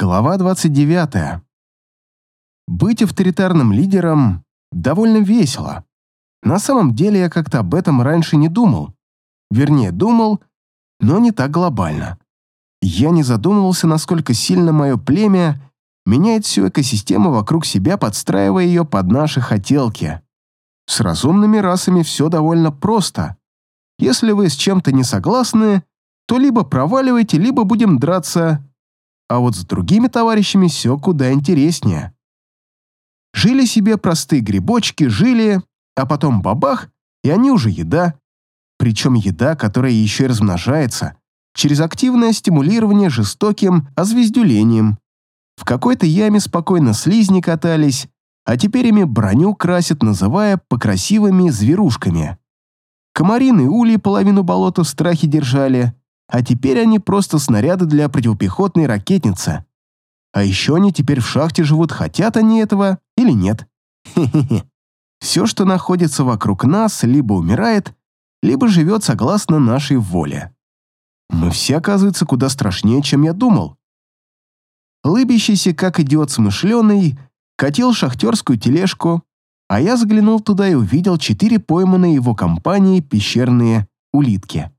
Глава 29. Быть авторитарным лидером довольно весело. На самом деле я как-то об этом раньше не думал. Вернее, думал, но не так глобально. Я не задумывался, насколько сильно мое племя меняет всю экосистему вокруг себя, подстраивая ее под наши хотелки. С разумными расами все довольно просто. Если вы с чем-то не согласны, то либо проваливайте, либо будем драться. А вот с другими товарищами все куда интереснее. Жили себе простые грибочки, жили, а потом бабах, и они уже еда. Причем еда, которая еще и размножается через активное стимулирование жестоким озвездюлением. В какой-то яме спокойно слизни катались, а теперь ими броню красят, называя покрасивыми зверушками. Комарины ули половину болота в страхе держали, а теперь они просто снаряды для противопехотной ракетницы. А еще они теперь в шахте живут, хотят они этого или нет. Хе-хе-хе. Все, что находится вокруг нас, либо умирает, либо живет согласно нашей воле. Мы все, оказывается, куда страшнее, чем я думал. Лыбящийся, как идиот смышленый, катил шахтерскую тележку, а я заглянул туда и увидел четыре пойманные его компанией пещерные улитки.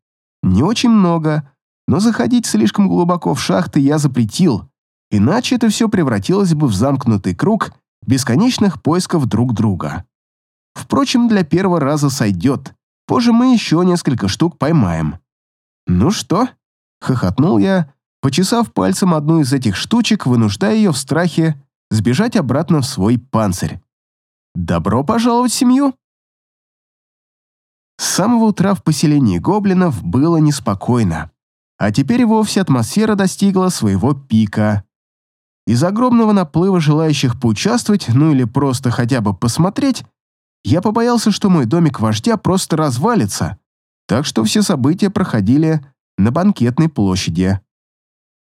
Не очень много, но заходить слишком глубоко в шахты я запретил, иначе это все превратилось бы в замкнутый круг бесконечных поисков друг друга. Впрочем, для первого раза сойдет. Позже мы еще несколько штук поймаем. «Ну что?» — хохотнул я, почесав пальцем одну из этих штучек, вынуждая ее в страхе сбежать обратно в свой панцирь. «Добро пожаловать в семью!» С самого утра в поселении гоблинов было неспокойно, а теперь и вовсе атмосфера достигла своего пика. Из огромного наплыва желающих поучаствовать, ну или просто хотя бы посмотреть, я побоялся, что мой домик вождя просто развалится, так что все события проходили на банкетной площади.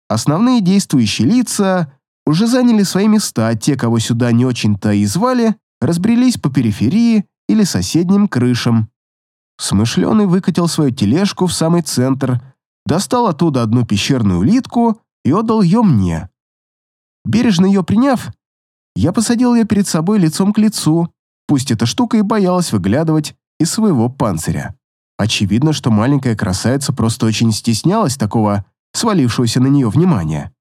Основные действующие лица уже заняли свои места, а те, кого сюда не очень-то и звали, разбрелись по периферии или соседним крышам. Смышленый выкатил свою тележку в самый центр, достал оттуда одну пещерную улитку и отдал ее мне. Бережно ее приняв, я посадил ее перед собой лицом к лицу, Пусть эта штука и боялась выглядывать из своего панциря. Очевидно, что маленькая красавица просто очень стеснялась такого свалившегося на нее внимания.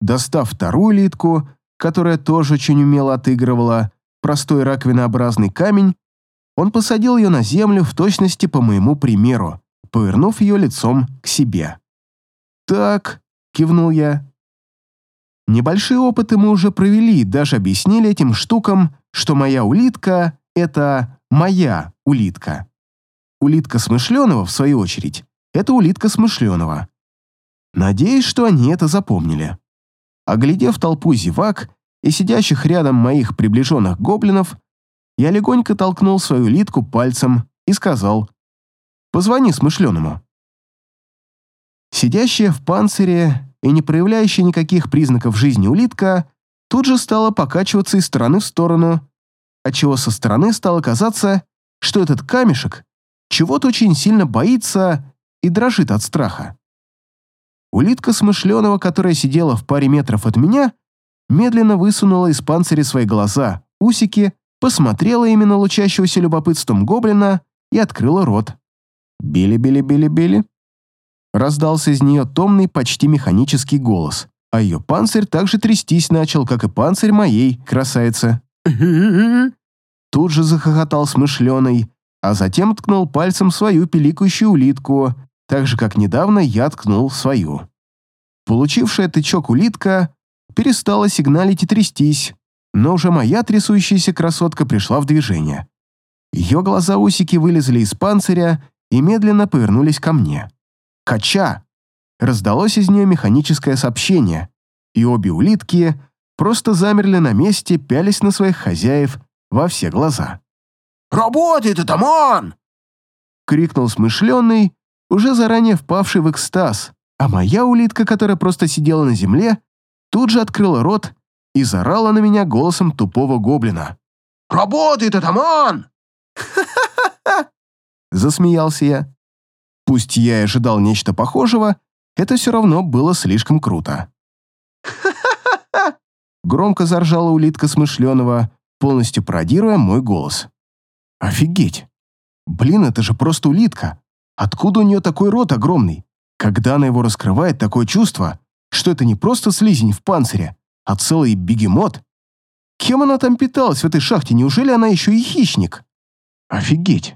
Достав вторую литку, которая тоже очень умело отыгрывала простой раковинообразный камень, он посадил ее на землю в точности по моему примеру, повернув ее лицом к себе. «Так», — кивнул я. Небольшие опыты мы уже провели даже объяснили этим штукам, что моя улитка — это моя улитка. Улитка Смышленого, в свою очередь, это улитка Смышленого. Надеюсь, что они это запомнили. Оглядев толпу зевак и сидящих рядом моих приближенных гоблинов, я легонько толкнул свою улитку пальцем и сказал «Позвони Смышленому». Сидящая в панцире и не проявляющая никаких признаков жизни улитка тут же стала покачиваться из стороны в сторону, отчего со стороны стало казаться, что этот камешек чего-то очень сильно боится и дрожит от страха. Улитка смышленого, которая сидела в паре метров от меня, медленно высунула из панциря свои глаза, усики, посмотрела именно лучащегося любопытством гоблина и открыла рот. «Били-били-били-били», раздался из нее томный, почти механический голос, а ее панцирь также трястись начал, как и панцирь моей красавицы. Тут же захохотал смышленый, а затем ткнул пальцем свою пиликающую улитку, так же, как недавно я ткнул свою. Получившая тычок улитка перестала сигналить и трястись, но уже моя трясущаяся красотка пришла в движение. Ее глаза-усики вылезли из панциря и медленно повернулись ко мне. «Кача!» Раздалось из нее механическое сообщение, и обе улитки просто замерли на месте, пялись на своих хозяев во все глаза. «Работает это, ман!» крикнул смышленый, уже заранее впавший в экстаз, а моя улитка, которая просто сидела на земле, тут же открыла рот и зарала на меня голосом тупого гоблина. «Работает это, ман!» Засмеялся я. Пусть я и ожидал нечто похожего, это все равно было слишком круто. Громко заржала улитка смышленого, полностью пародируя мой голос. Офигеть! Блин, это же просто улитка. Откуда у нее такой рот огромный? Когда она его раскрывает, такое чувство, что это не просто слизень в панцире, а целый бегемот. Кем она там питалась в этой шахте? Неужели она еще и хищник? Офигеть!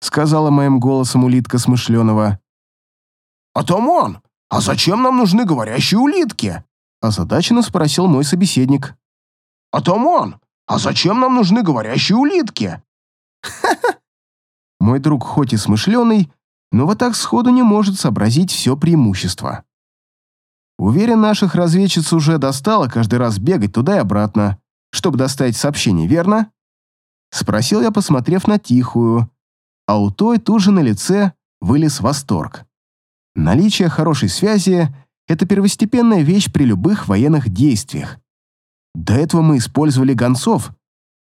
Сказала моим голосом улитка смышленого. «Атаман, а зачем нам нужны говорящие улитки?» Озадаченно спросил мой собеседник. «Атаман, а зачем нам нужны говорящие улитки?» Мой друг хоть и смышленый, но вот так сходу не может сообразить все преимущество. Уверен, наших разведчиц уже достало каждый раз бегать туда и обратно, чтобы доставить сообщение, верно? Спросил я, посмотрев на Тихую, а у той тут же на лице вылез восторг. Наличие хорошей связи — это первостепенная вещь при любых военных действиях. До этого мы использовали гонцов,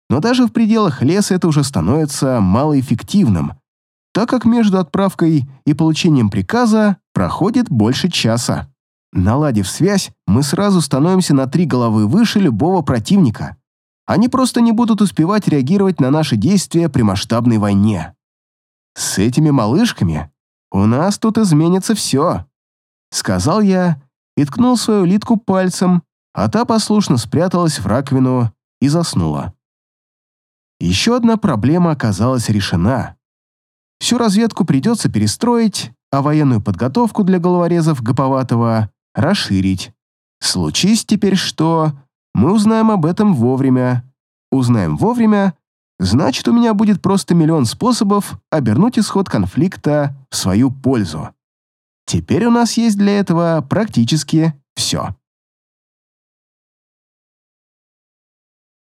но даже в пределах леса это уже становится малоэффективным, так как между отправкой и получением приказа проходит больше часа. Наладив связь, мы сразу становимся на три головы выше любого противника. Они просто не будут успевать реагировать на наши действия при масштабной войне. С этими малышками у нас тут изменится все, сказал я и ткнул свою литку пальцем, а та послушно спряталась в раковину и заснула. Еще одна проблема оказалась решена. Всю разведку придется перестроить, а военную подготовку для головорезов Гоповатого расширить. Случись теперь что, мы узнаем об этом вовремя. Узнаем вовремя, значит, у меня будет просто миллион способов обернуть исход конфликта в свою пользу. Теперь у нас есть для этого практически все.